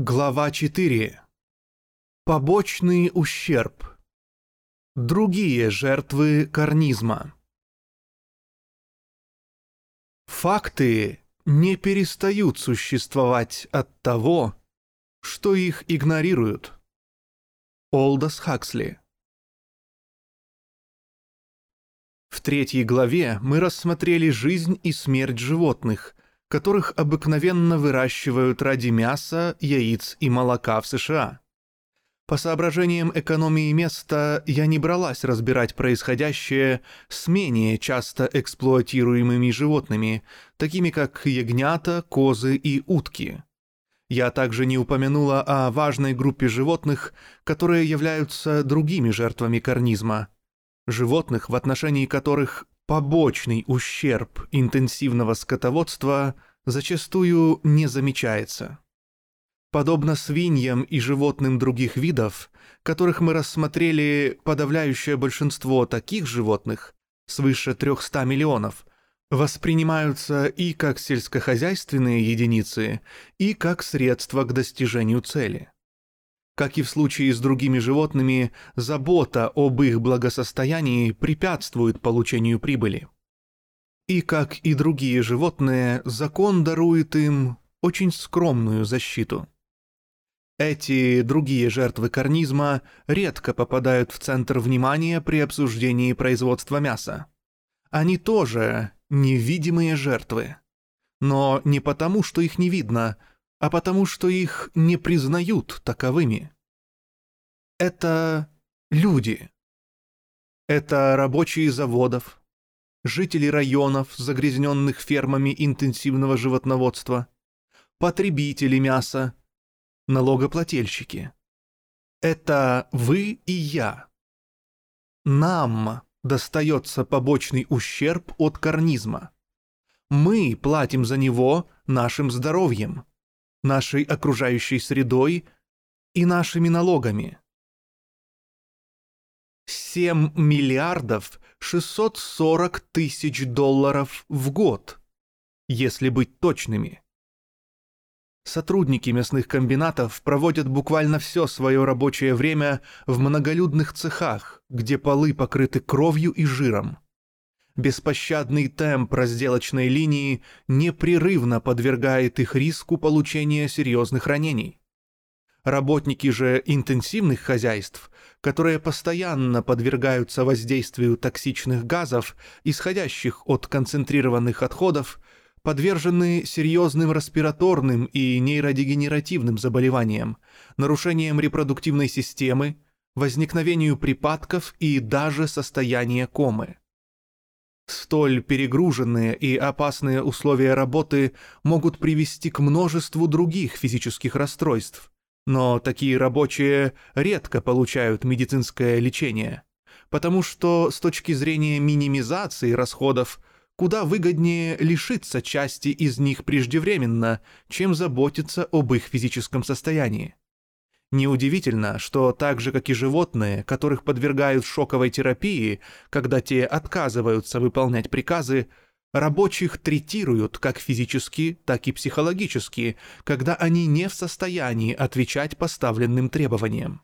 Глава 4. Побочный ущерб. Другие жертвы карнизма. Факты не перестают существовать от того, что их игнорируют. Олдос Хаксли. В третьей главе мы рассмотрели жизнь и смерть животных, которых обыкновенно выращивают ради мяса, яиц и молока в США. По соображениям экономии места я не бралась разбирать происходящее с менее часто эксплуатируемыми животными, такими как ягнята, козы и утки. Я также не упомянула о важной группе животных, которые являются другими жертвами карнизма. Животных, в отношении которых побочный ущерб интенсивного скотоводства зачастую не замечается. Подобно свиньям и животным других видов, которых мы рассмотрели подавляющее большинство таких животных, свыше 300 миллионов, воспринимаются и как сельскохозяйственные единицы, и как средства к достижению цели. Как и в случае с другими животными, забота об их благосостоянии препятствует получению прибыли. И как и другие животные, закон дарует им очень скромную защиту. Эти другие жертвы карнизма редко попадают в центр внимания при обсуждении производства мяса. Они тоже невидимые жертвы. Но не потому, что их не видно, а потому что их не признают таковыми. Это люди. Это рабочие заводов, жители районов, загрязненных фермами интенсивного животноводства, потребители мяса, налогоплательщики. Это вы и я. Нам достается побочный ущерб от карнизма. Мы платим за него нашим здоровьем, нашей окружающей средой и нашими налогами. 7 миллиардов 640 тысяч долларов в год, если быть точными. Сотрудники мясных комбинатов проводят буквально все свое рабочее время в многолюдных цехах, где полы покрыты кровью и жиром. Беспощадный темп разделочной линии непрерывно подвергает их риску получения серьезных ранений. Работники же интенсивных хозяйств, которые постоянно подвергаются воздействию токсичных газов, исходящих от концентрированных отходов, подвержены серьезным респираторным и нейродегенеративным заболеваниям, нарушениям репродуктивной системы, возникновению припадков и даже состояния комы. Столь перегруженные и опасные условия работы могут привести к множеству других физических расстройств, но такие рабочие редко получают медицинское лечение, потому что с точки зрения минимизации расходов куда выгоднее лишиться части из них преждевременно, чем заботиться об их физическом состоянии. Неудивительно, что так же, как и животные, которых подвергают шоковой терапии, когда те отказываются выполнять приказы, рабочих третируют как физически, так и психологически, когда они не в состоянии отвечать поставленным требованиям.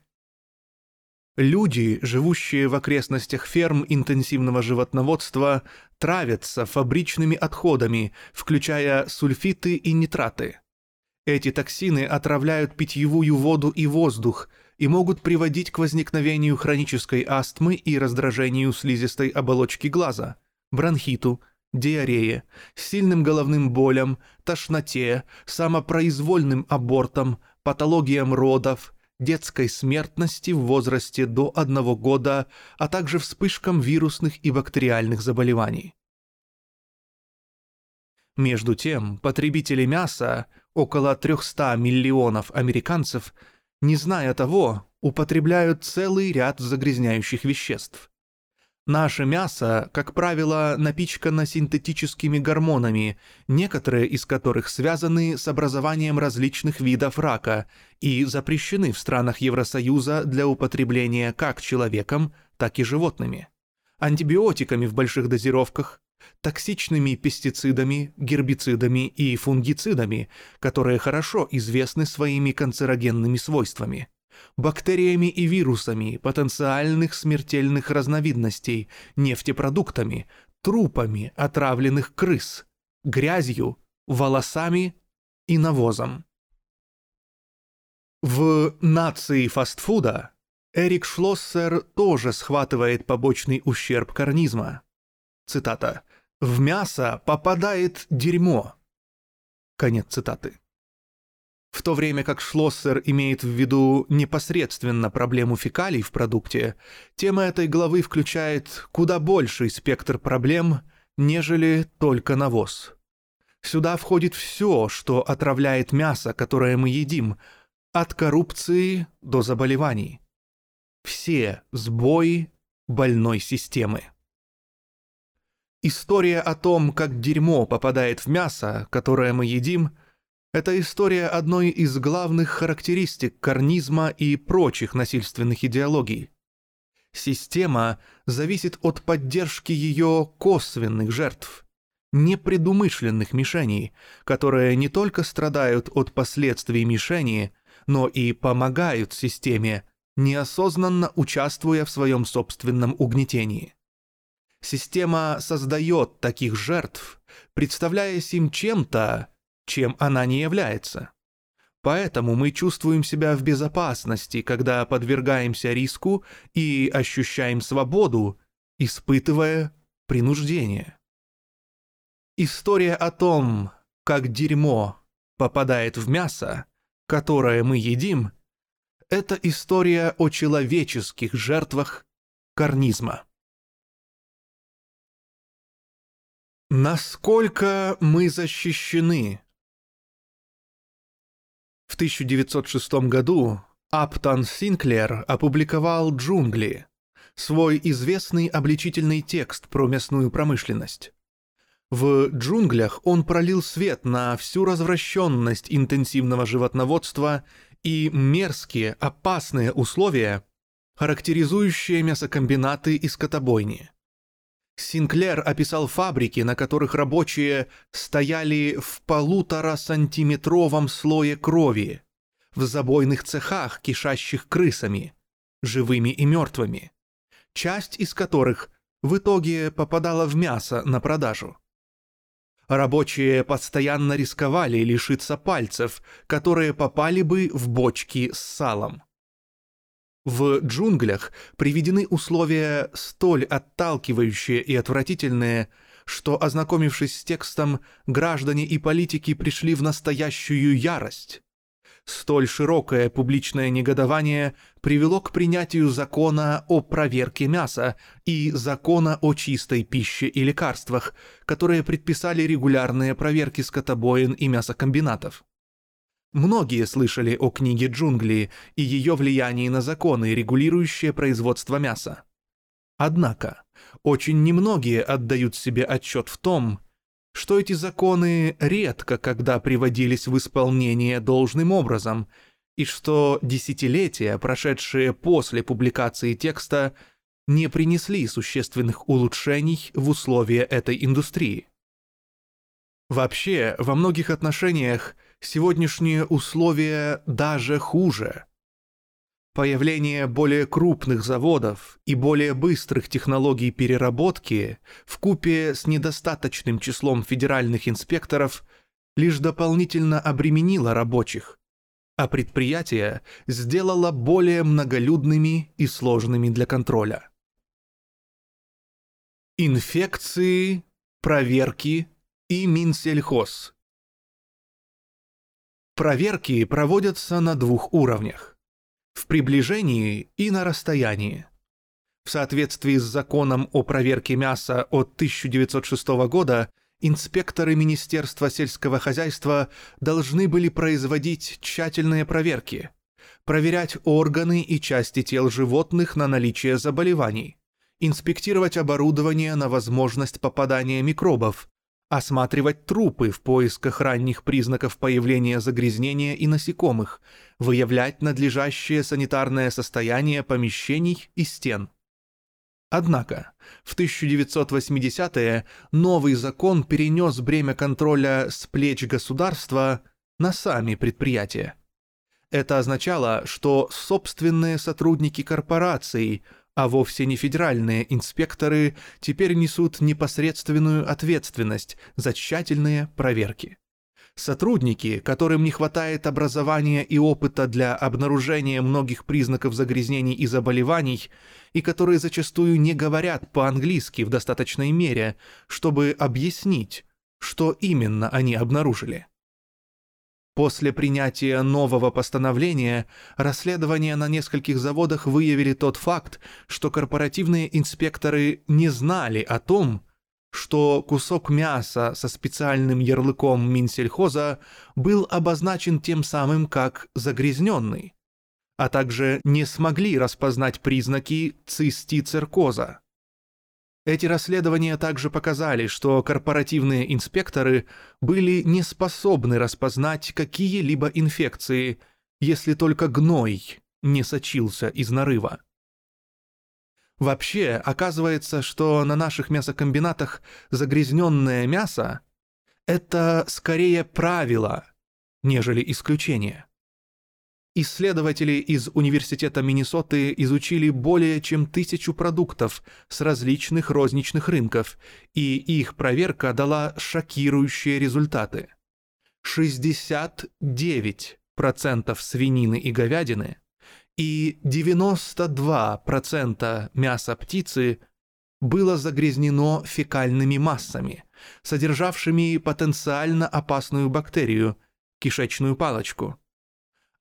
Люди, живущие в окрестностях ферм интенсивного животноводства, травятся фабричными отходами, включая сульфиты и нитраты – эти токсины отравляют питьевую воду и воздух и могут приводить к возникновению хронической астмы и раздражению слизистой оболочки глаза, бронхиту, диарее, сильным головным болям, тошноте, самопроизвольным абортам, патологиям родов, детской смертности в возрасте до одного года, а также вспышкам вирусных и бактериальных заболеваний. Между тем, потребители мяса, около 300 миллионов американцев, не зная того, употребляют целый ряд загрязняющих веществ. Наше мясо, как правило, напичкано синтетическими гормонами, некоторые из которых связаны с образованием различных видов рака и запрещены в странах Евросоюза для употребления как человеком, так и животными. Антибиотиками в больших дозировках, токсичными пестицидами, гербицидами и фунгицидами, которые хорошо известны своими канцерогенными свойствами, бактериями и вирусами потенциальных смертельных разновидностей, нефтепродуктами, трупами отравленных крыс, грязью, волосами и навозом. В «Нации фастфуда» Эрик Шлоссер тоже схватывает побочный ущерб карнизма. Цитата. «В мясо попадает дерьмо». Конец цитаты. В то время как Шлоссер имеет в виду непосредственно проблему фекалий в продукте, тема этой главы включает куда больший спектр проблем, нежели только навоз. Сюда входит все, что отравляет мясо, которое мы едим, от коррупции до заболеваний. Все сбои больной системы. История о том, как дерьмо попадает в мясо, которое мы едим – это история одной из главных характеристик карнизма и прочих насильственных идеологий. Система зависит от поддержки ее косвенных жертв, непредумышленных мишеней, которые не только страдают от последствий мишени, но и помогают системе, неосознанно участвуя в своем собственном угнетении. Система создает таких жертв, представляясь им чем-то, чем она не является. Поэтому мы чувствуем себя в безопасности, когда подвергаемся риску и ощущаем свободу, испытывая принуждение. История о том, как дерьмо попадает в мясо, которое мы едим, это история о человеческих жертвах карнизма. Насколько мы защищены в 1906 году Аптон Синклер опубликовал «Джунгли», свой известный обличительный текст про мясную промышленность. В «Джунглях» он пролил свет на всю развращенность интенсивного животноводства и мерзкие, опасные условия, характеризующие мясокомбинаты и скотобойни. Синклер описал фабрики, на которых рабочие стояли в полутора-сантиметровом слое крови, в забойных цехах, кишащих крысами, живыми и мертвыми, часть из которых в итоге попадала в мясо на продажу. Рабочие постоянно рисковали лишиться пальцев, которые попали бы в бочки с салом. В джунглях приведены условия столь отталкивающие и отвратительные, что, ознакомившись с текстом, граждане и политики пришли в настоящую ярость. Столь широкое публичное негодование привело к принятию закона о проверке мяса и закона о чистой пище и лекарствах, которые предписали регулярные проверки скотобоин и мясокомбинатов. Многие слышали о книге «Джунгли» и ее влиянии на законы, регулирующие производство мяса. Однако, очень немногие отдают себе отчет в том, что эти законы редко когда приводились в исполнение должным образом, и что десятилетия, прошедшие после публикации текста, не принесли существенных улучшений в условия этой индустрии. Вообще, во многих отношениях сегодняшние условия даже хуже. Появление более крупных заводов и более быстрых технологий переработки в купе с недостаточным числом федеральных инспекторов лишь дополнительно обременило рабочих, а предприятия сделало более многолюдными и сложными для контроля. Инфекции, проверки и Минсельхоз Проверки проводятся на двух уровнях – в приближении и на расстоянии. В соответствии с законом о проверке мяса от 1906 года инспекторы Министерства сельского хозяйства должны были производить тщательные проверки, проверять органы и части тел животных на наличие заболеваний, инспектировать оборудование на возможность попадания микробов, осматривать трупы в поисках ранних признаков появления загрязнения и насекомых, выявлять надлежащее санитарное состояние помещений и стен. Однако, в 1980-е новый закон перенес бремя контроля с плеч государства на сами предприятия. Это означало, что собственные сотрудники корпораций, а вовсе не федеральные инспекторы, теперь несут непосредственную ответственность за тщательные проверки. Сотрудники, которым не хватает образования и опыта для обнаружения многих признаков загрязнений и заболеваний, и которые зачастую не говорят по-английски в достаточной мере, чтобы объяснить, что именно они обнаружили. После принятия нового постановления расследования на нескольких заводах выявили тот факт, что корпоративные инспекторы не знали о том, что кусок мяса со специальным ярлыком Минсельхоза был обозначен тем самым как загрязненный, а также не смогли распознать признаки цистицеркоза. Эти расследования также показали, что корпоративные инспекторы были не способны распознать какие-либо инфекции, если только гной не сочился из нарыва. Вообще, оказывается, что на наших мясокомбинатах загрязненное мясо — это скорее правило, нежели исключение. Исследователи из Университета Миннесоты изучили более чем тысячу продуктов с различных розничных рынков, и их проверка дала шокирующие результаты. 69% свинины и говядины и 92% мяса птицы было загрязнено фекальными массами, содержавшими потенциально опасную бактерию – кишечную палочку.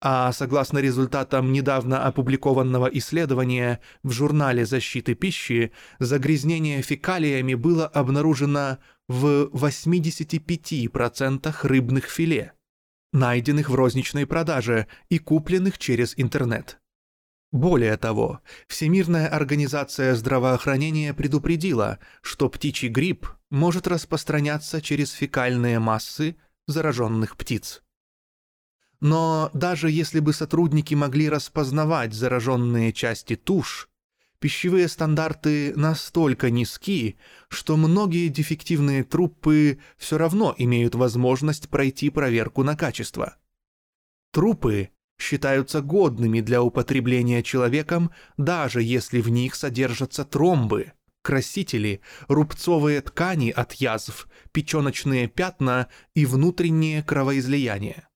А согласно результатам недавно опубликованного исследования в журнале защиты пищи, загрязнение фекалиями было обнаружено в 85% рыбных филе, найденных в розничной продаже и купленных через интернет. Более того, Всемирная организация здравоохранения предупредила, что птичий грипп может распространяться через фекальные массы зараженных птиц. Но даже если бы сотрудники могли распознавать зараженные части туш, пищевые стандарты настолько низки, что многие дефективные трупы все равно имеют возможность пройти проверку на качество. Трупы считаются годными для употребления человеком, даже если в них содержатся тромбы, красители, рубцовые ткани от язв, печеночные пятна и внутреннее кровоизлияние.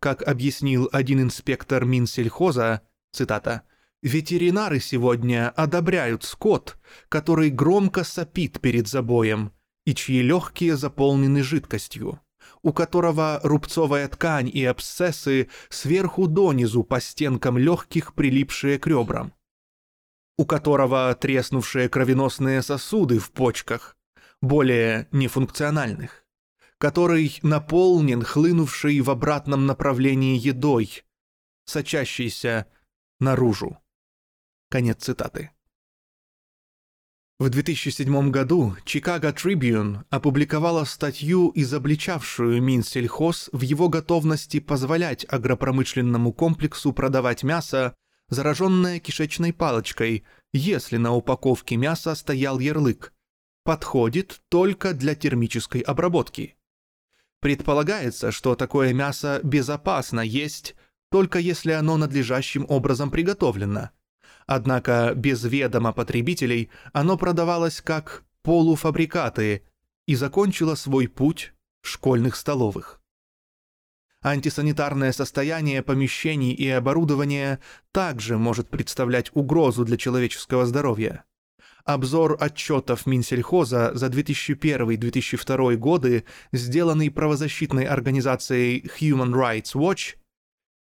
Как объяснил один инспектор Минсельхоза, цитата, «Ветеринары сегодня одобряют скот, который громко сопит перед забоем и чьи легкие заполнены жидкостью у которого рубцовая ткань и абсцессы сверху донизу по стенкам легких прилипшие к ребрам, у которого треснувшие кровеносные сосуды в почках, более нефункциональных, который наполнен хлынувшей в обратном направлении едой, сочащейся наружу. Конец цитаты. В 2007 году Chicago Tribune опубликовала статью, изобличавшую Минсельхоз в его готовности позволять агропромышленному комплексу продавать мясо, зараженное кишечной палочкой, если на упаковке мяса стоял ярлык «Подходит только для термической обработки». Предполагается, что такое мясо безопасно есть, только если оно надлежащим образом приготовлено – Однако без ведома потребителей оно продавалось как полуфабрикаты и закончило свой путь школьных столовых. Антисанитарное состояние помещений и оборудования также может представлять угрозу для человеческого здоровья. Обзор отчетов Минсельхоза за 2001-2002 годы, сделанный правозащитной организацией Human Rights Watch,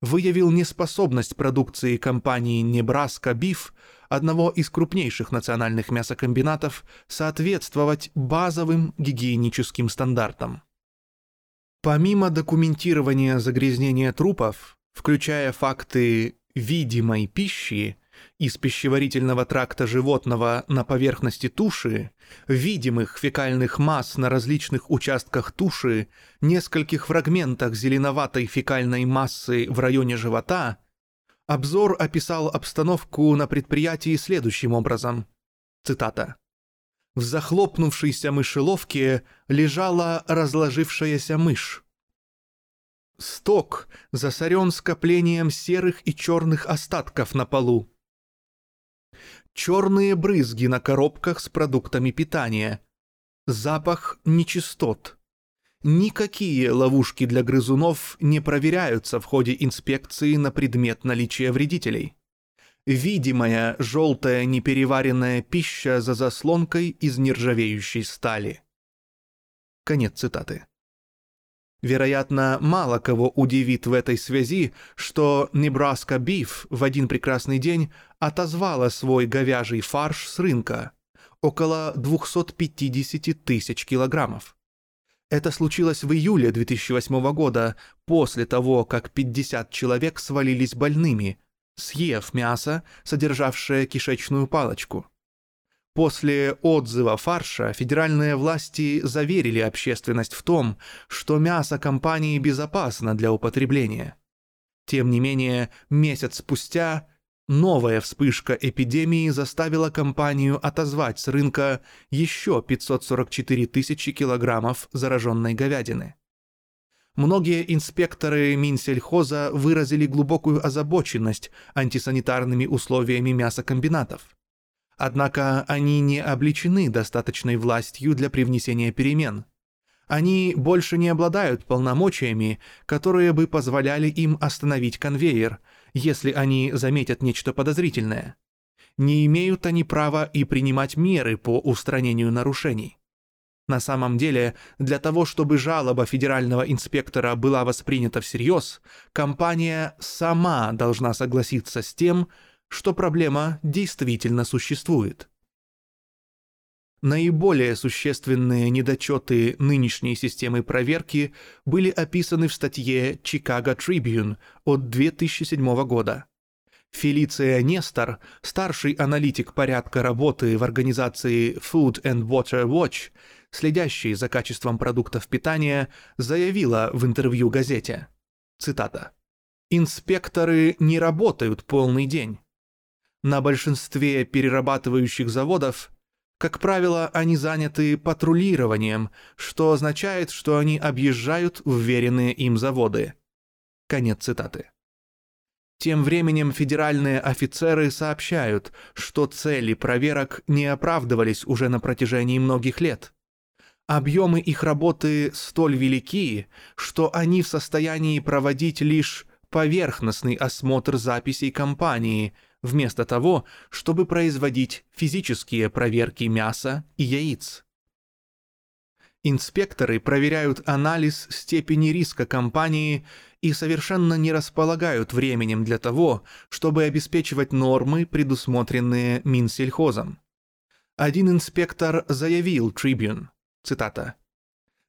выявил неспособность продукции компании Nebraska Beef, одного из крупнейших национальных мясокомбинатов, соответствовать базовым гигиеническим стандартам. Помимо документирования загрязнения трупов, включая факты видимой пищи, из пищеварительного тракта животного на поверхности туши, видимых фекальных масс на различных участках туши, нескольких фрагментах зеленоватой фекальной массы в районе живота, обзор описал обстановку на предприятии следующим образом. Цитата. В захлопнувшейся мышеловке лежала разложившаяся мышь. Сток засорен скоплением серых и черных остатков на полу. Черные брызги на коробках с продуктами питания. Запах нечистот. Никакие ловушки для грызунов не проверяются в ходе инспекции на предмет наличия вредителей. Видимая желтая непереваренная пища за заслонкой из нержавеющей стали. Конец цитаты. Вероятно, мало кого удивит в этой связи, что Небраска Биф в один прекрасный день отозвала свой говяжий фарш с рынка – около 250 тысяч килограммов. Это случилось в июле 2008 года, после того, как 50 человек свалились больными, съев мясо, содержавшее кишечную палочку. После отзыва фарша федеральные власти заверили общественность в том, что мясо компании безопасно для употребления. Тем не менее, месяц спустя новая вспышка эпидемии заставила компанию отозвать с рынка еще 544 тысячи килограммов зараженной говядины. Многие инспекторы Минсельхоза выразили глубокую озабоченность антисанитарными условиями мясокомбинатов – Однако они не обличены достаточной властью для привнесения перемен. Они больше не обладают полномочиями, которые бы позволяли им остановить конвейер, если они заметят нечто подозрительное. Не имеют они права и принимать меры по устранению нарушений. На самом деле, для того, чтобы жалоба федерального инспектора была воспринята всерьез, компания сама должна согласиться с тем, что проблема действительно существует. Наиболее существенные недочеты нынешней системы проверки были описаны в статье Chicago Tribune от 2007 года. Фелиция Нестор, старший аналитик порядка работы в организации Food and Water Watch, следящий за качеством продуктов питания, заявила в интервью газете, цитата, «Инспекторы не работают полный день. На большинстве перерабатывающих заводов, как правило, они заняты патрулированием, что означает, что они объезжают вверенные им заводы. Конец цитаты. Тем временем федеральные офицеры сообщают, что цели проверок не оправдывались уже на протяжении многих лет. Объемы их работы столь велики, что они в состоянии проводить лишь поверхностный осмотр записей компании – вместо того, чтобы производить физические проверки мяса и яиц. Инспекторы проверяют анализ степени риска компании и совершенно не располагают временем для того, чтобы обеспечивать нормы, предусмотренные Минсельхозом. Один инспектор заявил Tribune, цитата,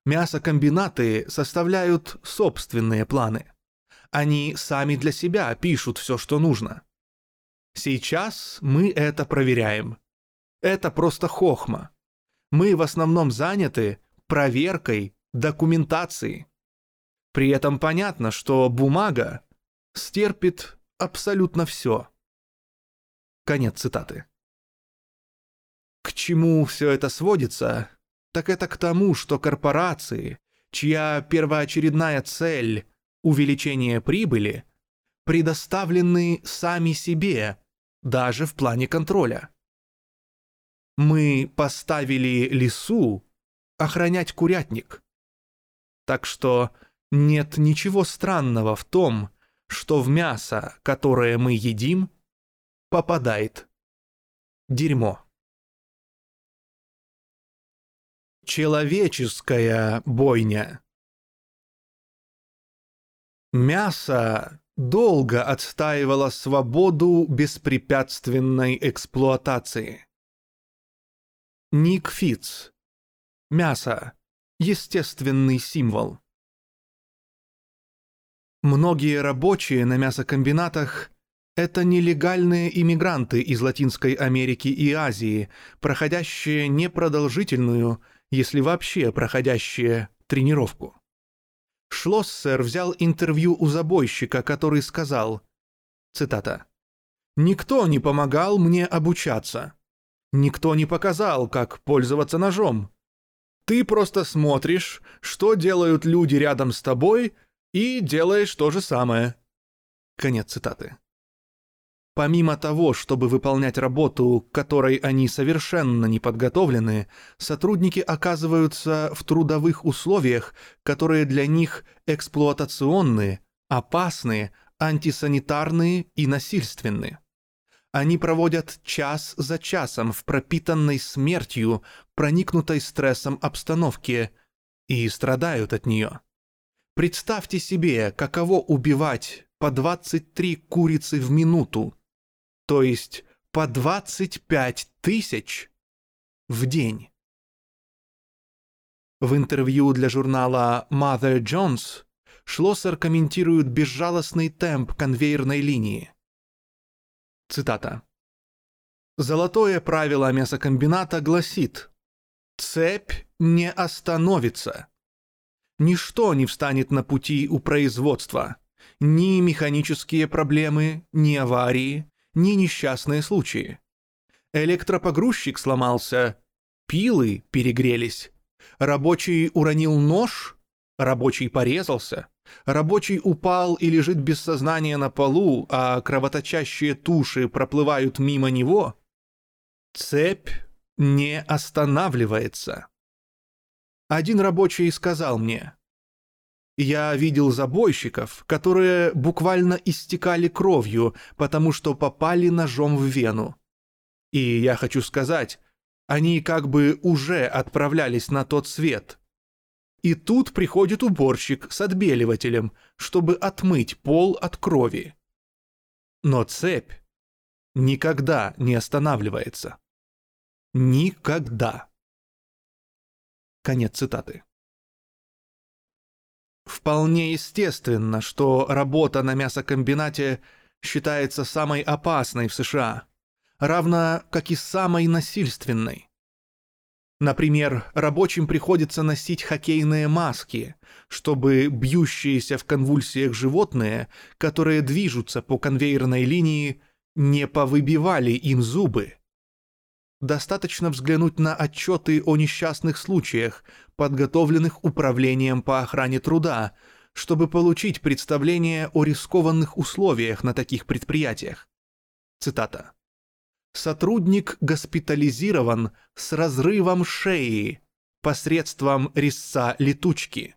«Мясокомбинаты составляют собственные планы. Они сами для себя пишут все, что нужно. Сейчас мы это проверяем. Это просто хохма. Мы в основном заняты проверкой документации. При этом понятно, что бумага стерпит абсолютно все. Конец цитаты. К чему все это сводится? Так это к тому, что корпорации, чья первоочередная цель – увеличение прибыли – предоставлены сами себе, даже в плане контроля. Мы поставили лису охранять курятник. Так что нет ничего странного в том, что в мясо, которое мы едим, попадает дерьмо. Человеческая бойня Мясо долго отстаивала свободу беспрепятственной эксплуатации. Ник Фитц. Мясо. Естественный символ. Многие рабочие на мясокомбинатах – это нелегальные иммигранты из Латинской Америки и Азии, проходящие непродолжительную, если вообще проходящие, тренировку. Шлоссер взял интервью у забойщика, который сказал, цитата, «Никто не помогал мне обучаться. Никто не показал, как пользоваться ножом. Ты просто смотришь, что делают люди рядом с тобой, и делаешь то же самое. Конец цитаты. Помимо того, чтобы выполнять работу, которой они совершенно не подготовлены, сотрудники оказываются в трудовых условиях, которые для них эксплуатационные, опасные, антисанитарные и насильственные. Они проводят час за часом в пропитанной смертью, проникнутой стрессом обстановке, и страдают от нее. Представьте себе, каково убивать по 23 курицы в минуту, то есть по 25 тысяч в день. В интервью для журнала Mother Jones Шлоссер комментирует безжалостный темп конвейерной линии. Цитата. «Золотое правило мясокомбината гласит, цепь не остановится. Ничто не встанет на пути у производства, ни механические проблемы, ни аварии, ни несчастные случаи. Электропогрузчик сломался, пилы перегрелись, рабочий уронил нож, рабочий порезался, рабочий упал и лежит без сознания на полу, а кровоточащие туши проплывают мимо него, цепь не останавливается. Один рабочий сказал мне, я видел забойщиков, которые буквально истекали кровью, потому что попали ножом в вену. И я хочу сказать, они как бы уже отправлялись на тот свет. И тут приходит уборщик с отбеливателем, чтобы отмыть пол от крови. Но цепь никогда не останавливается. Никогда. Конец цитаты. Вполне естественно, что работа на мясокомбинате считается самой опасной в США, равно как и самой насильственной. Например, рабочим приходится носить хоккейные маски, чтобы бьющиеся в конвульсиях животные, которые движутся по конвейерной линии, не повыбивали им зубы. Достаточно взглянуть на отчеты о несчастных случаях, подготовленных Управлением по охране труда, чтобы получить представление о рискованных условиях на таких предприятиях. Цитата. «Сотрудник госпитализирован с разрывом шеи посредством резца летучки.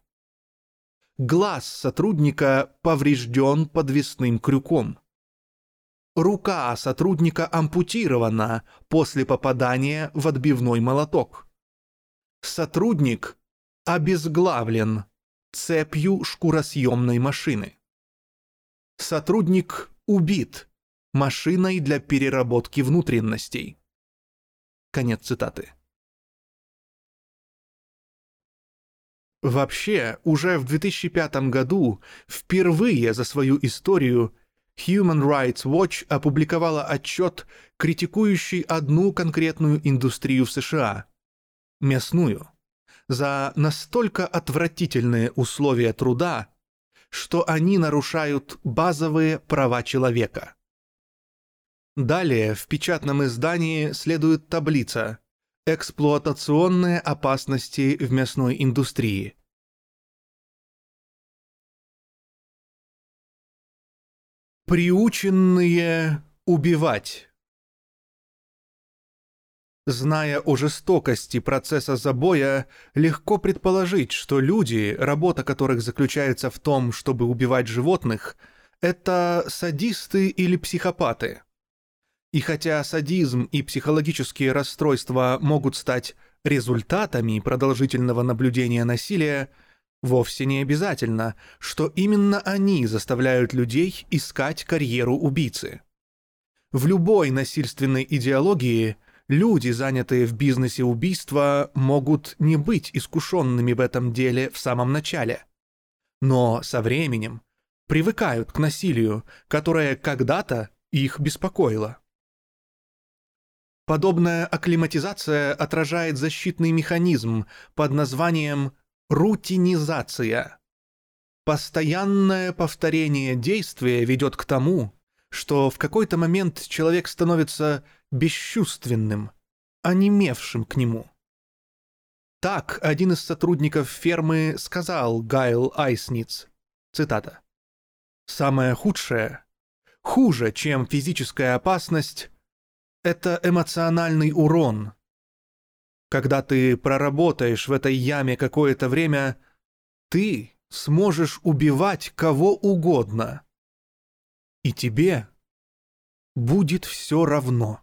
Глаз сотрудника поврежден подвесным крюком. Рука сотрудника ампутирована после попадания в отбивной молоток. Сотрудник обезглавлен цепью шкуросъемной машины. Сотрудник убит машиной для переработки внутренностей. Конец цитаты. Вообще, уже в 2005 году, впервые за свою историю, Human Rights Watch опубликовала отчет, критикующий одну конкретную индустрию в США – мясную, за настолько отвратительные условия труда, что они нарушают базовые права человека. Далее в печатном издании следует таблица «Эксплуатационные опасности в мясной индустрии», Приученные убивать. Зная о жестокости процесса забоя, легко предположить, что люди, работа которых заключается в том, чтобы убивать животных, это садисты или психопаты. И хотя садизм и психологические расстройства могут стать результатами продолжительного наблюдения насилия, Вовсе не обязательно, что именно они заставляют людей искать карьеру убийцы. В любой насильственной идеологии люди, занятые в бизнесе убийства, могут не быть искушенными в этом деле в самом начале. Но со временем привыкают к насилию, которое когда-то их беспокоило. Подобная акклиматизация отражает защитный механизм под названием Рутинизация. Постоянное повторение действия ведет к тому, что в какой-то момент человек становится бесчувственным, онемевшим к нему. Так один из сотрудников фермы сказал Гайл Айсниц, цитата, «Самое худшее, хуже, чем физическая опасность, это эмоциональный урон. Когда ты проработаешь в этой яме какое-то время, ты сможешь убивать кого угодно. И тебе будет все равно.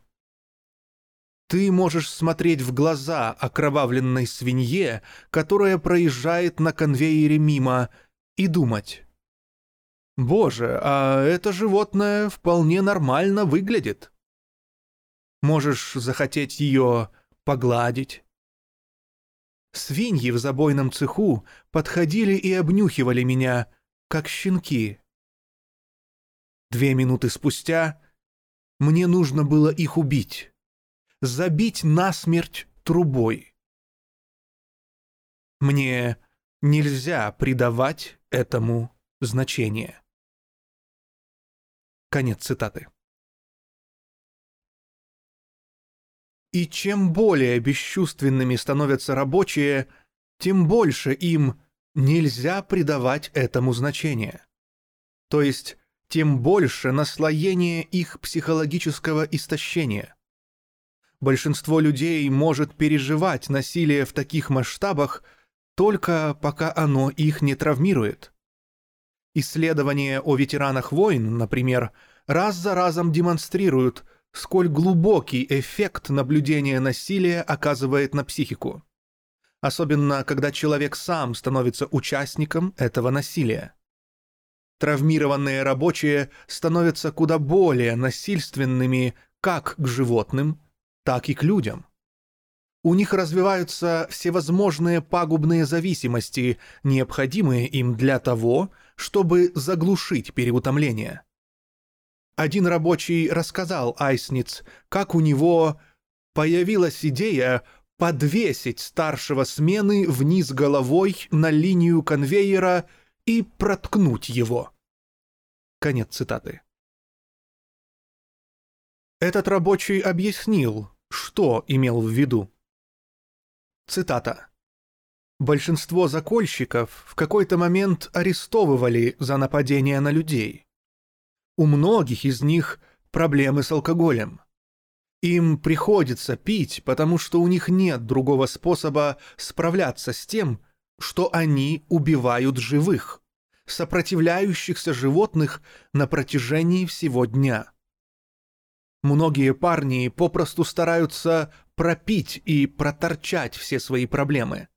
Ты можешь смотреть в глаза окровавленной свинье, которая проезжает на конвейере мимо, и думать. «Боже, а это животное вполне нормально выглядит». Можешь захотеть ее погладить. Свиньи в забойном цеху подходили и обнюхивали меня, как щенки. Две минуты спустя мне нужно было их убить, забить насмерть трубой. Мне нельзя придавать этому значение. Конец цитаты. И чем более бесчувственными становятся рабочие, тем больше им нельзя придавать этому значение. То есть, тем больше наслоение их психологического истощения. Большинство людей может переживать насилие в таких масштабах только пока оно их не травмирует. Исследования о ветеранах войн, например, раз за разом демонстрируют – сколь глубокий эффект наблюдения насилия оказывает на психику. Особенно, когда человек сам становится участником этого насилия. Травмированные рабочие становятся куда более насильственными как к животным, так и к людям. У них развиваются всевозможные пагубные зависимости, необходимые им для того, чтобы заглушить переутомление. Один рабочий рассказал Айсниц, как у него появилась идея подвесить старшего смены вниз головой на линию конвейера и проткнуть его. Конец цитаты. Этот рабочий объяснил, что имел в виду. Цитата. Большинство закольщиков в какой-то момент арестовывали за нападение на людей. У многих из них проблемы с алкоголем. Им приходится пить, потому что у них нет другого способа справляться с тем, что они убивают живых, сопротивляющихся животных на протяжении всего дня. Многие парни попросту стараются пропить и проторчать все свои проблемы.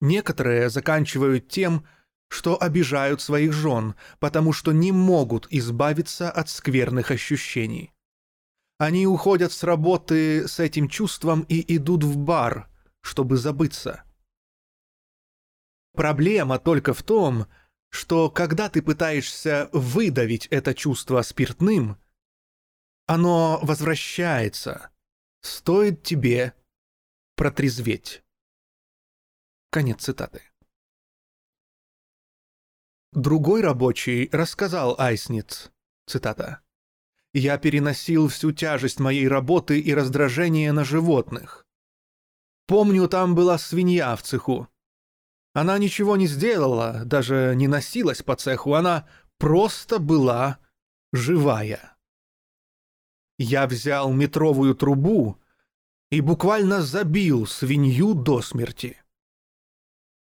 Некоторые заканчивают тем, что обижают своих жен, потому что не могут избавиться от скверных ощущений. Они уходят с работы с этим чувством и идут в бар, чтобы забыться. Проблема только в том, что когда ты пытаешься выдавить это чувство спиртным, оно возвращается. Стоит тебе протрезветь. Конец цитаты. Другой рабочий рассказал Айсниц, цитата, «Я переносил всю тяжесть моей работы и раздражение на животных. Помню, там была свинья в цеху. Она ничего не сделала, даже не носилась по цеху, она просто была живая. Я взял метровую трубу и буквально забил свинью до смерти.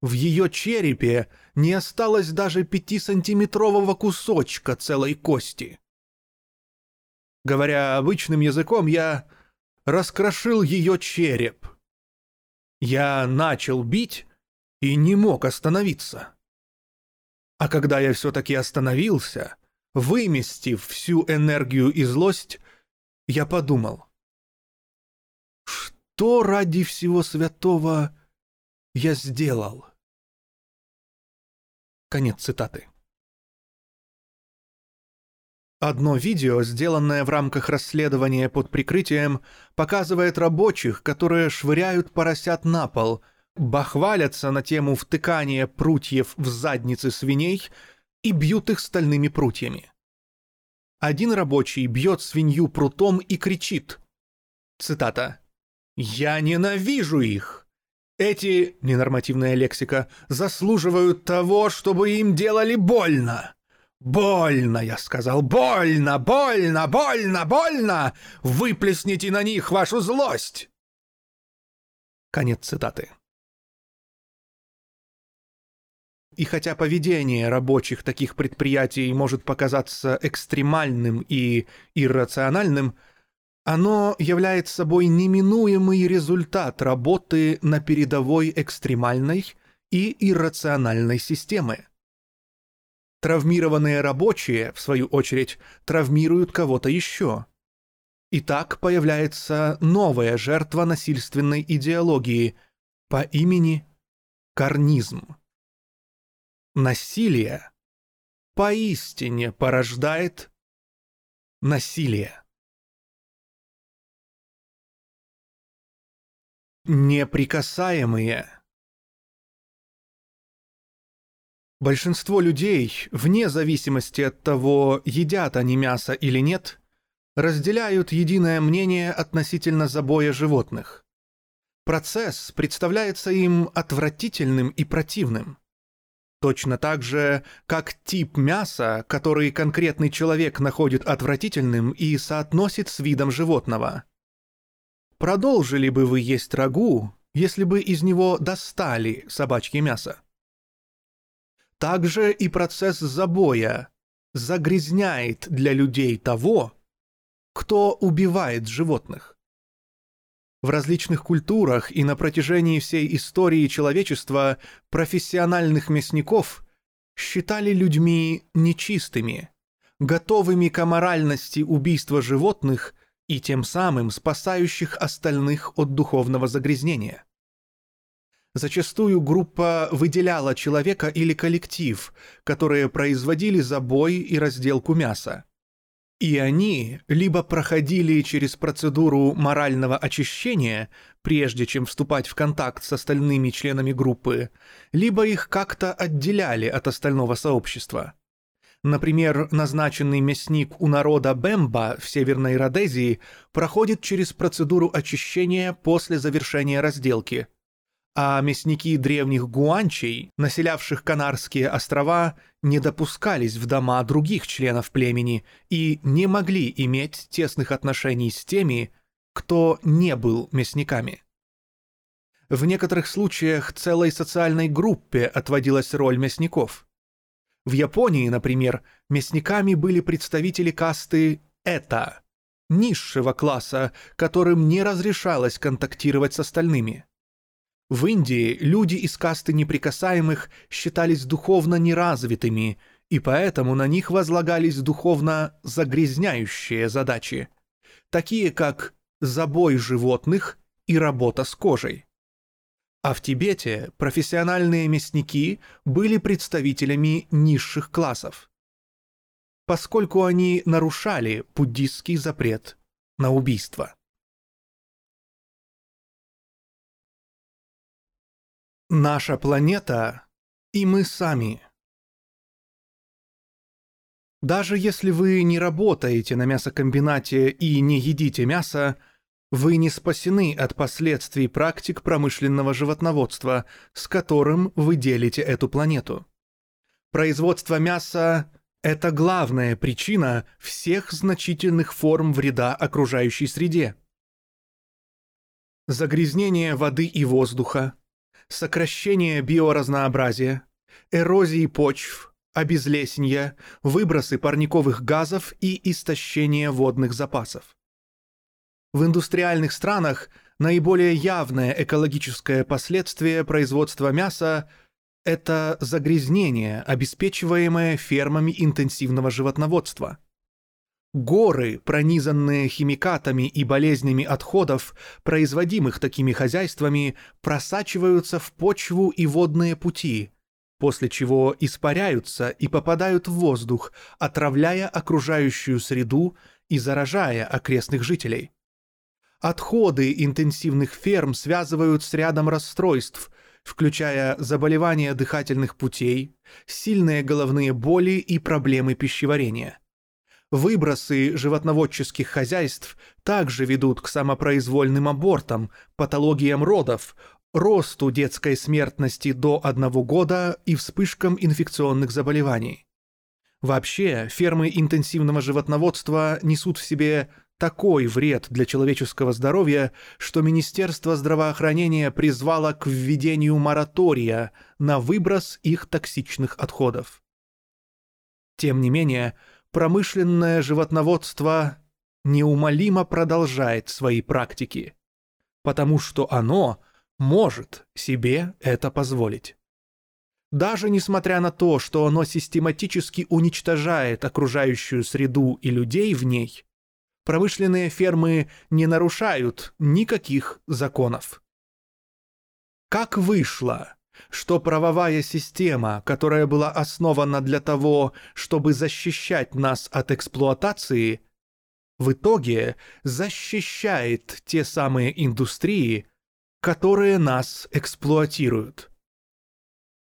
В ее черепе не осталось даже пятисантиметрового кусочка целой кости. Говоря обычным языком, я раскрошил ее череп. Я начал бить и не мог остановиться. А когда я все-таки остановился, выместив всю энергию и злость, я подумал, что ради всего святого я сделал? Конец цитаты. Одно видео, сделанное в рамках расследования под прикрытием, показывает рабочих, которые швыряют поросят на пол, бахвалятся на тему втыкания прутьев в задницы свиней и бьют их стальными прутьями. Один рабочий бьет свинью прутом и кричит. Цитата. Я ненавижу их. Эти, ненормативная лексика, заслуживают того, чтобы им делали больно. «Больно!» — я сказал. «Больно! Больно! Больно! Больно! Выплесните на них вашу злость!» Конец цитаты. И хотя поведение рабочих таких предприятий может показаться экстремальным и иррациональным, оно является собой неминуемый результат работы на передовой экстремальной и иррациональной системы. Травмированные рабочие, в свою очередь, травмируют кого-то еще. И так появляется новая жертва насильственной идеологии по имени карнизм. Насилие поистине порождает насилие. Неприкасаемые – Большинство людей, вне зависимости от того, едят они мясо или нет, разделяют единое мнение относительно забоя животных. Процесс представляется им отвратительным и противным. Точно так же, как тип мяса, который конкретный человек находит отвратительным и соотносит с видом животного. Продолжили бы вы есть рагу, если бы из него достали собачье мясо? Также и процесс забоя загрязняет для людей того, кто убивает животных. В различных культурах и на протяжении всей истории человечества профессиональных мясников считали людьми нечистыми, готовыми к аморальности убийства животных и тем самым спасающих остальных от духовного загрязнения. Зачастую группа выделяла человека или коллектив, которые производили забой и разделку мяса. И они либо проходили через процедуру морального очищения, прежде чем вступать в контакт с остальными членами группы, либо их как-то отделяли от остального сообщества. Например, назначенный мясник у народа Бемба в Северной Родезии проходит через процедуру очищения после завершения разделки – а мясники древних гуанчей, населявших Канарские острова, не допускались в дома других членов племени и не могли иметь тесных отношений с теми, кто не был мясниками. В некоторых случаях целой социальной группе отводилась роль мясников. В Японии, например, мясниками были представители касты «эта», низшего класса, которым не разрешалось контактировать с остальными. В Индии люди из касты неприкасаемых считались духовно неразвитыми, и поэтому на них возлагались духовно загрязняющие задачи, такие как забой животных и работа с кожей. А в Тибете профессиональные мясники были представителями низших классов, поскольку они нарушали буддистский запрет на убийство. Наша планета и мы сами. Даже если вы не работаете на мясокомбинате и не едите мясо, вы не спасены от последствий практик промышленного животноводства, с которым вы делите эту планету. Производство мяса – это главная причина всех значительных форм вреда окружающей среде. Загрязнение воды и воздуха – сокращение биоразнообразия, эрозии почв, обезлесения, выбросы парниковых газов и истощение водных запасов. В индустриальных странах наиболее явное экологическое последствие производства мяса – это загрязнение, обеспечиваемое фермами интенсивного животноводства – Горы, пронизанные химикатами и болезнями отходов, производимых такими хозяйствами, просачиваются в почву и водные пути, после чего испаряются и попадают в воздух, отравляя окружающую среду и заражая окрестных жителей. Отходы интенсивных ферм связывают с рядом расстройств, включая заболевания дыхательных путей, сильные головные боли и проблемы пищеварения – Выбросы животноводческих хозяйств также ведут к самопроизвольным абортам, патологиям родов, росту детской смертности до одного года и вспышкам инфекционных заболеваний. Вообще, фермы интенсивного животноводства несут в себе такой вред для человеческого здоровья, что Министерство здравоохранения призвало к введению моратория на выброс их токсичных отходов. Тем не менее, промышленное животноводство неумолимо продолжает свои практики, потому что оно может себе это позволить. Даже несмотря на то, что оно систематически уничтожает окружающую среду и людей в ней, промышленные фермы не нарушают никаких законов. Как вышло, что правовая система, которая была основана для того, чтобы защищать нас от эксплуатации, в итоге защищает те самые индустрии, которые нас эксплуатируют?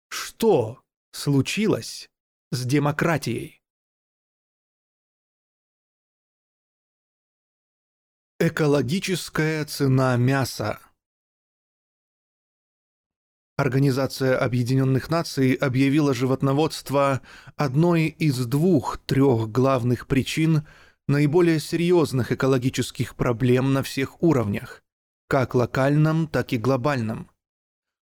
Что случилось с демократией? Экологическая цена мяса Организация Объединенных Наций объявила животноводство одной из двух-трех главных причин наиболее серьезных экологических проблем на всех уровнях, как локальном, так и глобальном.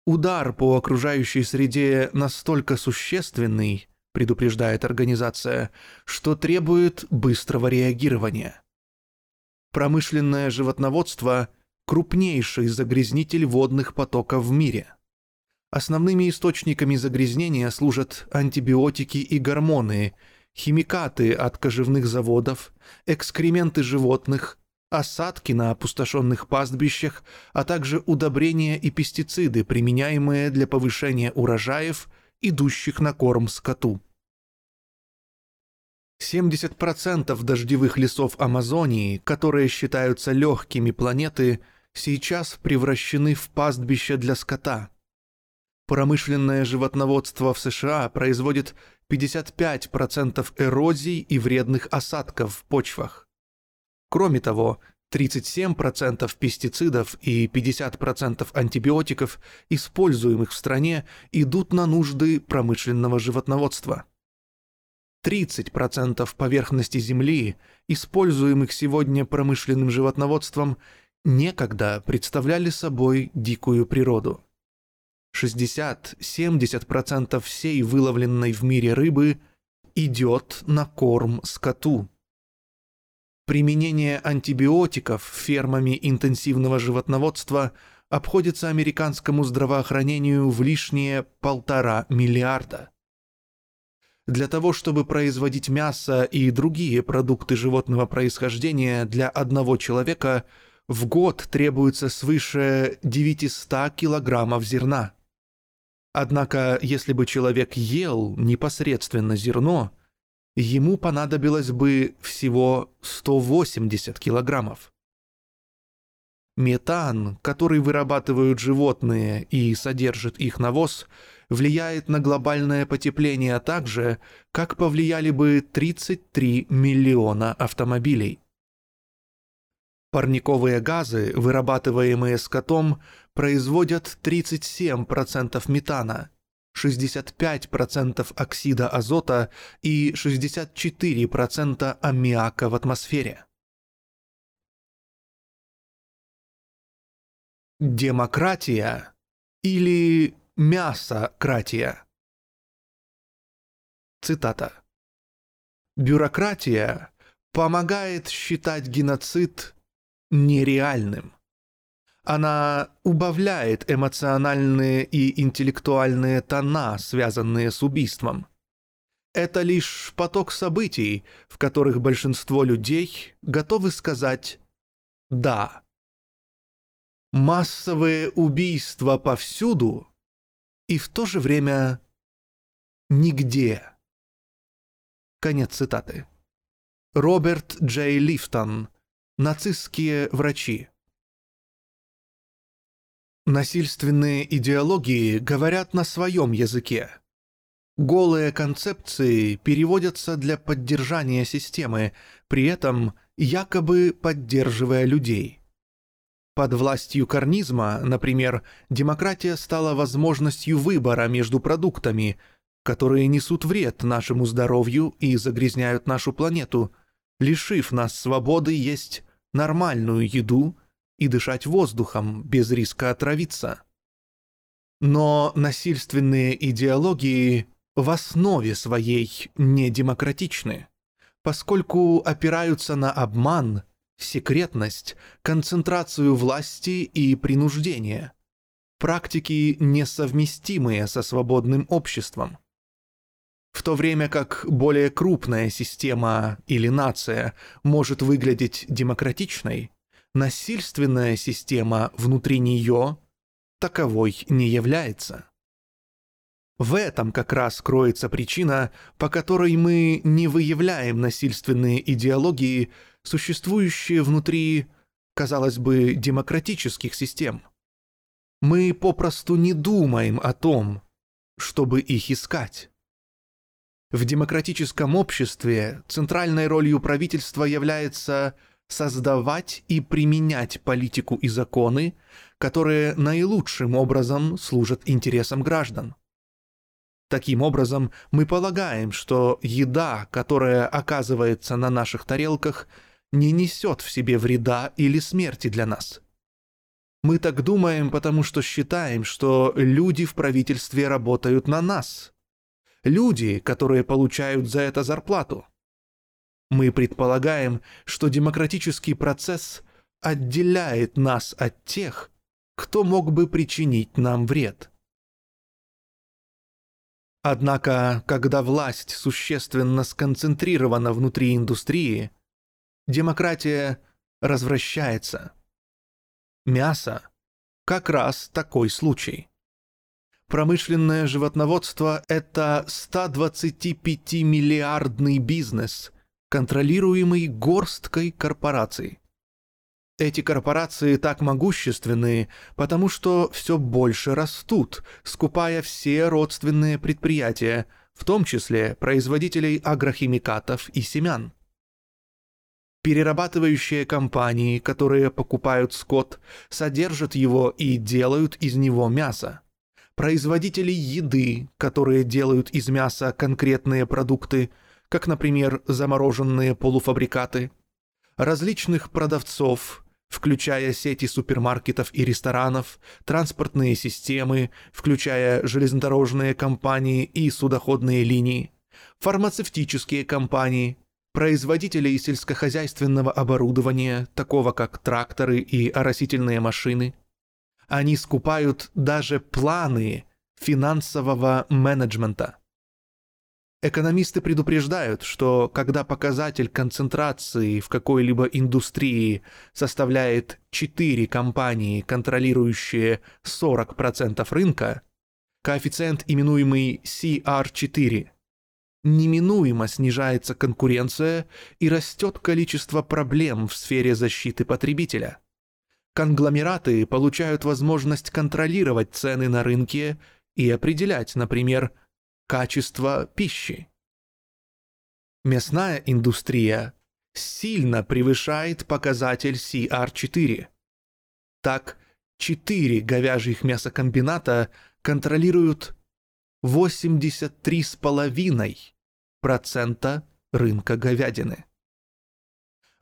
Удар по окружающей среде настолько существенный, предупреждает организация, что требует быстрого реагирования. Промышленное животноводство – крупнейший загрязнитель водных потоков в мире. Основными источниками загрязнения служат антибиотики и гормоны, химикаты от кожевных заводов, экскременты животных, осадки на опустошенных пастбищах, а также удобрения и пестициды, применяемые для повышения урожаев, идущих на корм скоту. 70% дождевых лесов Амазонии, которые считаются легкими планеты, сейчас превращены в пастбища для скота. Промышленное животноводство в США производит 55% эрозий и вредных осадков в почвах. Кроме того, 37% пестицидов и 50% антибиотиков, используемых в стране, идут на нужды промышленного животноводства. 30% поверхности Земли, используемых сегодня промышленным животноводством, некогда представляли собой дикую природу. 60-70% всей выловленной в мире рыбы идет на корм скоту. Применение антибиотиков фермами интенсивного животноводства обходится американскому здравоохранению в лишние полтора миллиарда. Для того, чтобы производить мясо и другие продукты животного происхождения для одного человека, в год требуется свыше 900 килограммов зерна. Однако, если бы человек ел непосредственно зерно – ему понадобилось бы всего 180 килограммов. Метан, который вырабатывают животные и содержит их навоз, влияет на глобальное потепление так же, как повлияли бы 33 миллиона автомобилей. Парниковые газы, вырабатываемые скотом, производят 37% метана, 65% оксида азота и 64% аммиака в атмосфере. Демократия или мясократия. Цитата. Бюрократия помогает считать геноцид нереальным. Она убавляет эмоциональные и интеллектуальные тона, связанные с убийством. Это лишь поток событий, в которых большинство людей готовы сказать «да». Массовые убийства повсюду и в то же время нигде. Конец цитаты. Роберт Джей Лифтон. Нацистские врачи. Насильственные идеологии говорят на своем языке. Голые концепции переводятся для поддержания системы, при этом якобы поддерживая людей. Под властью карнизма, например, демократия стала возможностью выбора между продуктами, которые несут вред нашему здоровью и загрязняют нашу планету, лишив нас свободы есть нормальную еду и дышать воздухом без риска отравиться. Но насильственные идеологии в основе своей недемократичны, поскольку опираются на обман, секретность, концентрацию власти и принуждение, практики, несовместимые со свободным обществом. В то время как более крупная система или нация может выглядеть демократичной, насильственная система внутри нее таковой не является. В этом как раз кроется причина, по которой мы не выявляем насильственные идеологии, существующие внутри, казалось бы, демократических систем. Мы попросту не думаем о том, чтобы их искать. В демократическом обществе центральной ролью правительства является создавать и применять политику и законы, которые наилучшим образом служат интересам граждан. Таким образом, мы полагаем, что еда, которая оказывается на наших тарелках, не несет в себе вреда или смерти для нас. Мы так думаем, потому что считаем, что люди в правительстве работают на нас. Люди, которые получают за это зарплату. Мы предполагаем, что демократический процесс отделяет нас от тех, кто мог бы причинить нам вред. Однако, когда власть существенно сконцентрирована внутри индустрии, демократия развращается. Мясо – как раз такой случай. Промышленное животноводство – это 125-миллиардный бизнес, контролируемый горсткой корпораций. Эти корпорации так могущественные, потому что все больше растут, скупая все родственные предприятия, в том числе производителей агрохимикатов и семян. Перерабатывающие компании, которые покупают скот, содержат его и делают из него мясо. Производители еды, которые делают из мяса конкретные продукты, как, например, замороженные полуфабрикаты. Различных продавцов, включая сети супермаркетов и ресторанов, транспортные системы, включая железнодорожные компании и судоходные линии, фармацевтические компании, производителей сельскохозяйственного оборудования, такого как тракторы и оросительные машины. Они скупают даже планы финансового менеджмента – Экономисты предупреждают, что когда показатель концентрации в какой-либо индустрии составляет 4 компании, контролирующие 40% рынка, коэффициент, именуемый CR4, неминуемо снижается конкуренция и растет количество проблем в сфере защиты потребителя. Конгломераты получают возможность контролировать цены на рынке и определять, например, качество пищи. Мясная индустрия сильно превышает показатель CR4. Так, четыре говяжьих мясокомбината контролируют 83,5% рынка говядины.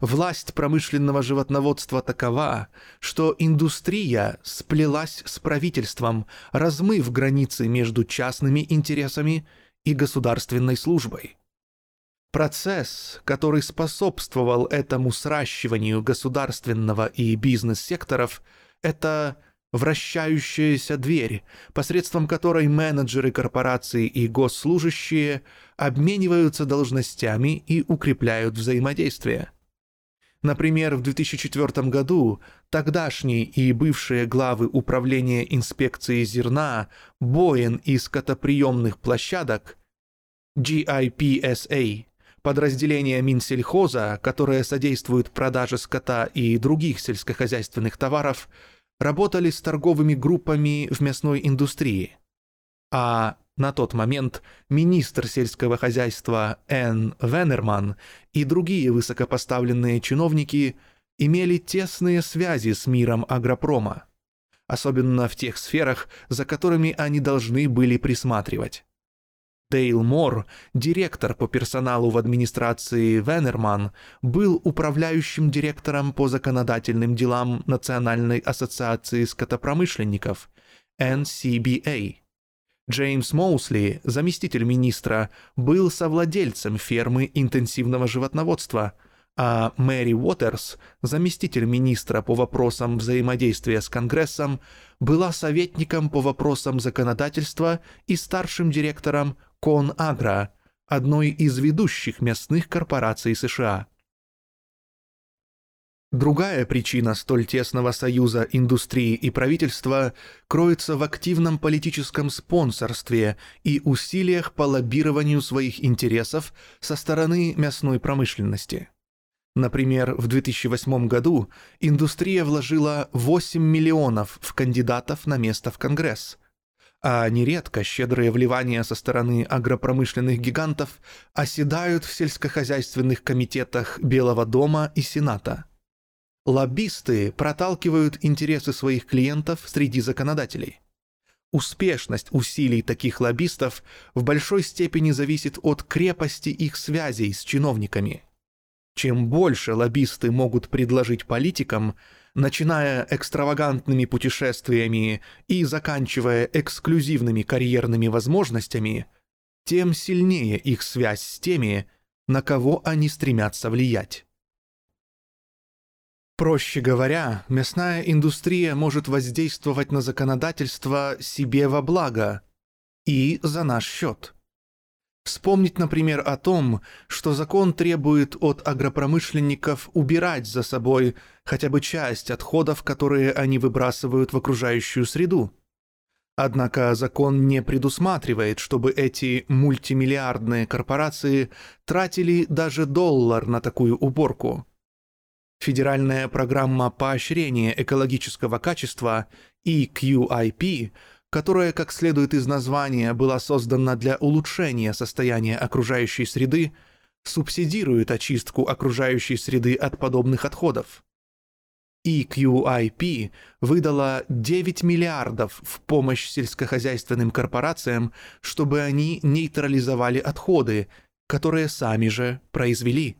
Власть промышленного животноводства такова, что индустрия сплелась с правительством, размыв границы между частными интересами и государственной службой. Процесс, который способствовал этому сращиванию государственного и бизнес-секторов, это вращающаяся дверь, посредством которой менеджеры корпораций и госслужащие обмениваются должностями и укрепляют взаимодействие. Например, в 2004 году тогдашние и бывшие главы Управления инспекции зерна, боин и скотоприемных площадок GIPSA, подразделение Минсельхоза, которое содействует продаже скота и других сельскохозяйственных товаров, работали с торговыми группами в мясной индустрии. А на тот момент министр сельского хозяйства Энн Венерман и другие высокопоставленные чиновники имели тесные связи с миром агропрома, особенно в тех сферах, за которыми они должны были присматривать. Дейл Мор, директор по персоналу в администрации Венерман, был управляющим директором по законодательным делам Национальной ассоциации скотопромышленников NCBA. Джеймс Моусли, заместитель министра, был совладельцем фермы интенсивного животноводства, а Мэри Уотерс, заместитель министра по вопросам взаимодействия с Конгрессом, была советником по вопросам законодательства и старшим директором Конагра, одной из ведущих мясных корпораций США. Другая причина столь тесного союза индустрии и правительства кроется в активном политическом спонсорстве и усилиях по лоббированию своих интересов со стороны мясной промышленности. Например, в 2008 году индустрия вложила 8 миллионов в кандидатов на место в Конгресс, а нередко щедрые вливания со стороны агропромышленных гигантов оседают в сельскохозяйственных комитетах Белого дома и Сената – Лоббисты проталкивают интересы своих клиентов среди законодателей. Успешность усилий таких лоббистов в большой степени зависит от крепости их связей с чиновниками. Чем больше лоббисты могут предложить политикам, начиная экстравагантными путешествиями и заканчивая эксклюзивными карьерными возможностями, тем сильнее их связь с теми, на кого они стремятся влиять. Проще говоря, мясная индустрия может воздействовать на законодательство себе во благо и за наш счет. Вспомнить, например, о том, что закон требует от агропромышленников убирать за собой хотя бы часть отходов, которые они выбрасывают в окружающую среду. Однако закон не предусматривает, чтобы эти мультимиллиардные корпорации тратили даже доллар на такую уборку – Федеральная программа поощрения экологического качества EQIP, которая, как следует из названия, была создана для улучшения состояния окружающей среды, субсидирует очистку окружающей среды от подобных отходов. EQIP выдала 9 миллиардов в помощь сельскохозяйственным корпорациям, чтобы они нейтрализовали отходы, которые сами же произвели.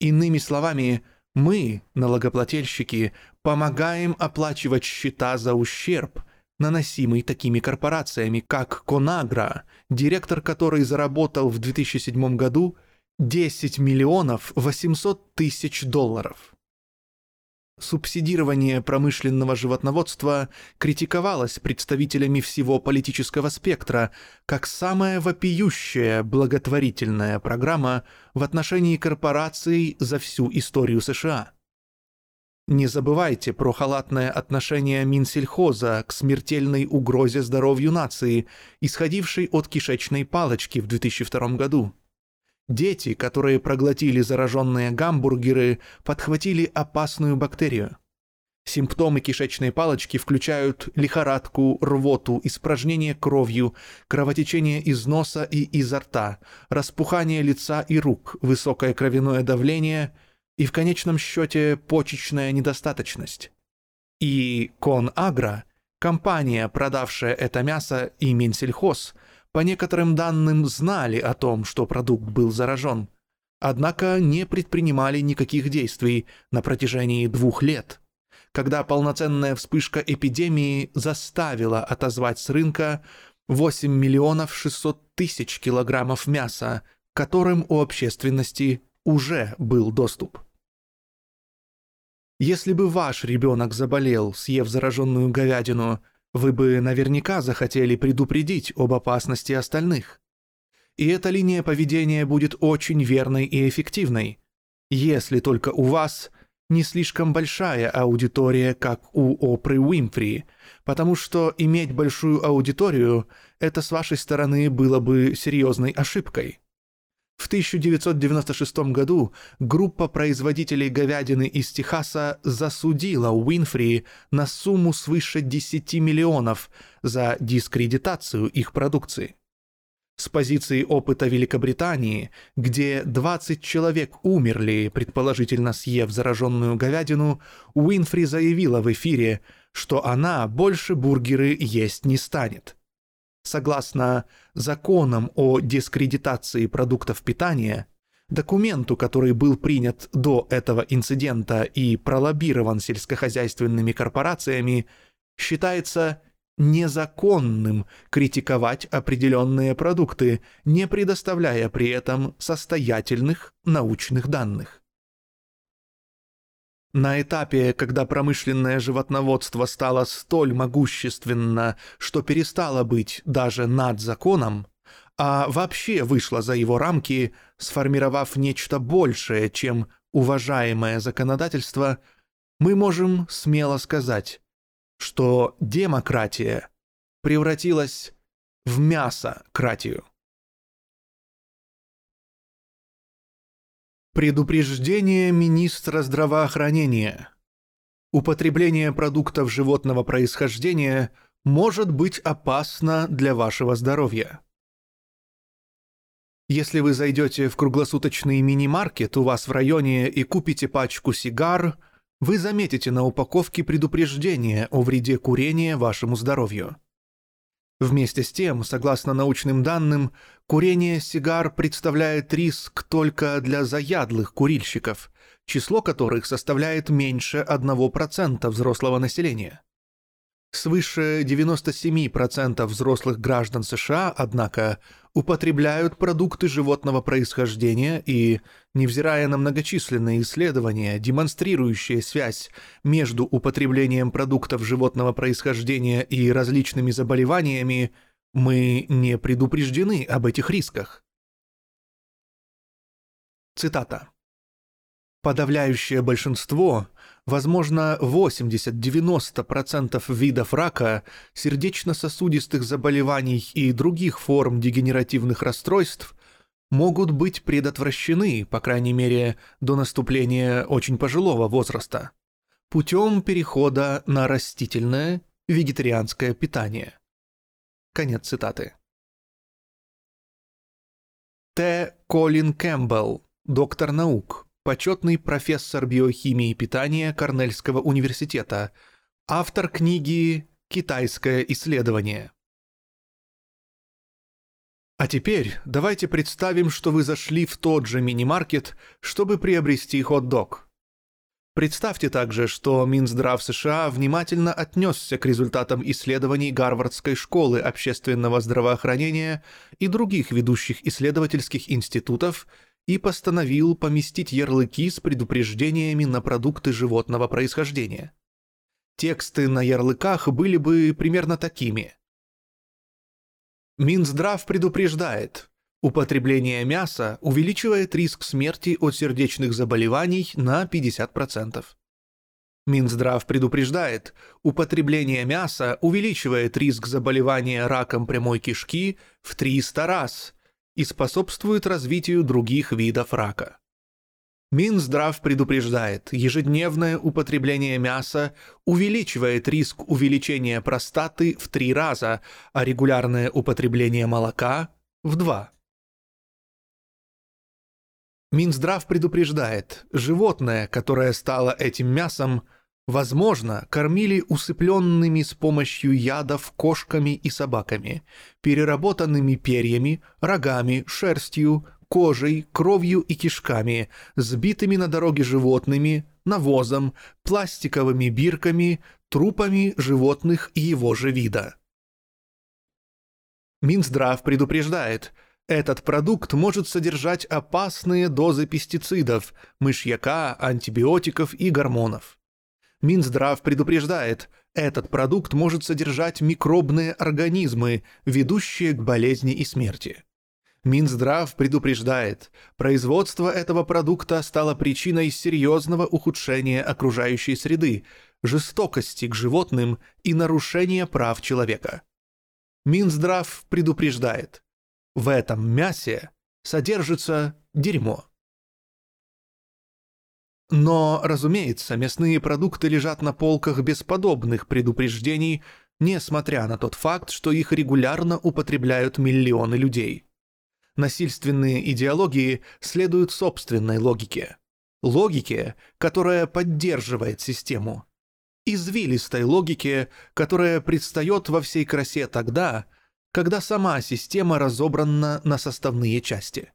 Иными словами, мы, налогоплательщики, помогаем оплачивать счета за ущерб, наносимый такими корпорациями, как Конагра, директор которой заработал в 2007 году 10 миллионов 800 тысяч долларов субсидирование промышленного животноводства критиковалось представителями всего политического спектра как самая вопиющая благотворительная программа в отношении корпораций за всю историю США. Не забывайте про халатное отношение Минсельхоза к смертельной угрозе здоровью нации, исходившей от кишечной палочки в 2002 году. Дети, которые проглотили зараженные гамбургеры, подхватили опасную бактерию. Симптомы кишечной палочки включают лихорадку, рвоту, испражнение кровью, кровотечение из носа и изо рта, распухание лица и рук, высокое кровяное давление и, в конечном счете, почечная недостаточность. И Конагра, компания, продавшая это мясо, и Минсельхоз – по некоторым данным, знали о том, что продукт был заражен, однако не предпринимали никаких действий на протяжении двух лет, когда полноценная вспышка эпидемии заставила отозвать с рынка 8 миллионов 600 тысяч килограммов мяса, которым у общественности уже был доступ. Если бы ваш ребенок заболел, съев зараженную говядину, вы бы наверняка захотели предупредить об опасности остальных. И эта линия поведения будет очень верной и эффективной, если только у вас не слишком большая аудитория, как у Опры Уимфри, потому что иметь большую аудиторию – это с вашей стороны было бы серьезной ошибкой. В 1996 году группа производителей говядины из Техаса засудила Уинфри на сумму свыше 10 миллионов за дискредитацию их продукции. С позиции опыта Великобритании, где 20 человек умерли, предположительно съев зараженную говядину, Уинфри заявила в эфире, что она больше бургеры есть не станет. Согласно законам о дискредитации продуктов питания, документу, который был принят до этого инцидента и пролоббирован сельскохозяйственными корпорациями, считается незаконным критиковать определенные продукты, не предоставляя при этом состоятельных научных данных. На этапе, когда промышленное животноводство стало столь могущественно, что перестало быть даже над законом, а вообще вышло за его рамки, сформировав нечто большее, чем уважаемое законодательство, мы можем смело сказать, что демократия превратилась в мясократию. Предупреждение министра здравоохранения. Употребление продуктов животного происхождения может быть опасно для вашего здоровья. Если вы зайдете в круглосуточный мини-маркет у вас в районе и купите пачку сигар – вы заметите на упаковке предупреждение о вреде курения вашему здоровью. Вместе с тем, согласно научным данным, курение сигар представляет риск только для заядлых курильщиков, число которых составляет меньше 1% взрослого населения. Свыше 97% взрослых граждан США, однако, употребляют продукты животного происхождения и, невзирая на многочисленные исследования, демонстрирующие связь между употреблением продуктов животного происхождения и различными заболеваниями, мы не предупреждены об этих рисках. Цитата. Подавляющее большинство, возможно 80-90% видов рака, сердечно-сосудистых заболеваний и других форм дегенеративных расстройств могут быть предотвращены, по крайней мере, до наступления очень пожилого возраста, путем перехода на растительное вегетарианское питание. Конец цитаты. Т. Колин Кэмпбелл, доктор наук, почетный профессор биохимии питания Корнельского университета, автор книги «Китайское исследование». А теперь давайте представим, что вы зашли в тот же мини-маркет, чтобы приобрести хот-дог. Представьте также, что Минздрав США внимательно отнесся к результатам исследований Гарвардской школы общественного здравоохранения и других ведущих исследовательских институтов и постановил поместить ярлыки с предупреждениями на продукты животного происхождения. Тексты на ярлыках были бы примерно такими. Минздрав предупреждает, употребление мяса увеличивает риск смерти от сердечных заболеваний на 50%. Минздрав предупреждает, употребление мяса увеличивает риск заболевания раком прямой кишки в 300 раз – и способствует развитию других видов рака. Минздрав предупреждает, ежедневное употребление мяса увеличивает риск увеличения простаты в три раза, а регулярное употребление молока – в два. Минздрав предупреждает, животное, которое стало этим мясом – Возможно, кормили усыпленными с помощью ядов кошками и собаками, переработанными перьями, рогами, шерстью, кожей, кровью и кишками, сбитыми на дороге животными, навозом, пластиковыми бирками, трупами животных и его же вида. Минздрав предупреждает, этот продукт может содержать опасные дозы пестицидов, мышьяка, антибиотиков и гормонов. Минздрав предупреждает, этот продукт может содержать микробные организмы, ведущие к болезни и смерти. Минздрав предупреждает, производство этого продукта стало причиной серьезного ухудшения окружающей среды, жестокости к животным и нарушения прав человека. Минздрав предупреждает, в этом мясе содержится дерьмо. Но, разумеется, мясные продукты лежат на полках без подобных предупреждений, несмотря на тот факт, что их регулярно употребляют миллионы людей. Насильственные идеологии следуют собственной логике. Логике, которая поддерживает систему. Извилистой логике, которая предстает во всей красе тогда, когда сама система разобрана на составные части.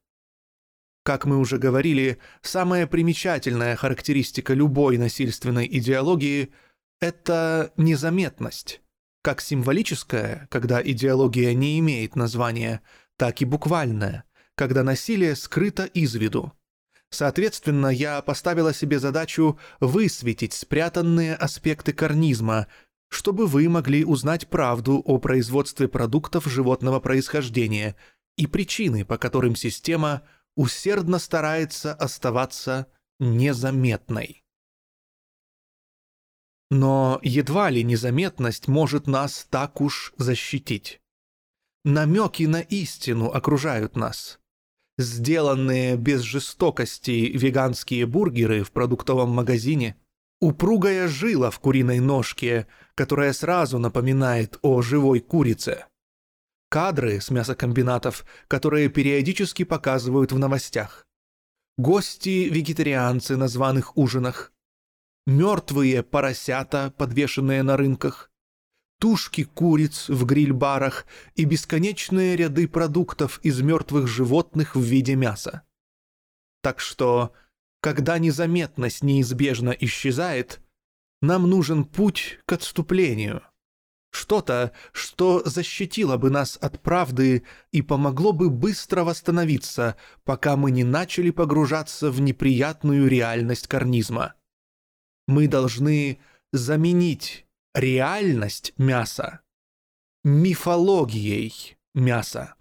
Как мы уже говорили, самая примечательная характеристика любой насильственной идеологии – это незаметность, как символическая, когда идеология не имеет названия, так и буквальная, когда насилие скрыто из виду. Соответственно, я поставила себе задачу высветить спрятанные аспекты карнизма, чтобы вы могли узнать правду о производстве продуктов животного происхождения и причины, по которым система усердно старается оставаться незаметной. Но едва ли незаметность может нас так уж защитить. Намеки на истину окружают нас. Сделанные без жестокости веганские бургеры в продуктовом магазине, упругая жила в куриной ножке, которая сразу напоминает о живой курице. Кадры с мясокомбинатов, которые периодически показывают в новостях. Гости-вегетарианцы на званых ужинах. Мертвые поросята, подвешенные на рынках тушки куриц в гриль-барах и бесконечные ряды продуктов из мертвых животных в виде мяса. Так что, когда незаметность неизбежно исчезает, нам нужен путь к отступлению. Что-то, что защитило бы нас от правды и помогло бы быстро восстановиться, пока мы не начали погружаться в неприятную реальность карнизма. Мы должны заменить реальность мяса мифологией мяса.